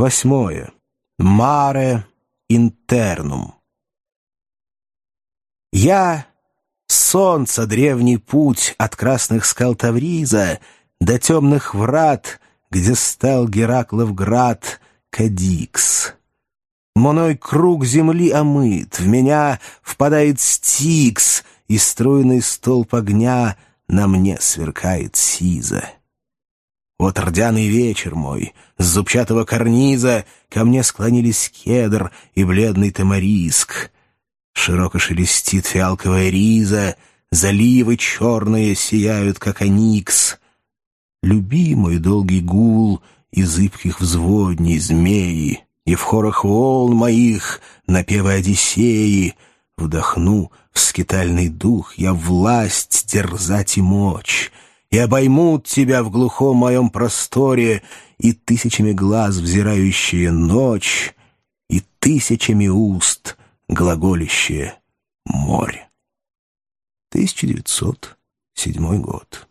Восьмое. Маре интернум. Я — солнце, древний путь от красных скал Тавриза до темных врат, где стал Гераклов град Кадикс. Мной круг земли омыт, в меня впадает стикс, и струйный столб огня на мне сверкает сиза. Вот рдяный вечер мой, с зубчатого карниза ко мне склонились кедр и бледный тамариск. Широко шелестит фиалковая риза, заливы черные сияют, как аникс. Любимый долгий гул из зыбких взводней змеи, и в хорах волн моих напевы Одиссеи вдохну в скитальный дух я власть дерзать и мочь, и обоймут тебя в глухом моем просторе и тысячами глаз взирающие ночь, и тысячами уст глаголищее море. 1907 год.